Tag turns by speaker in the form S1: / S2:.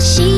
S1: しい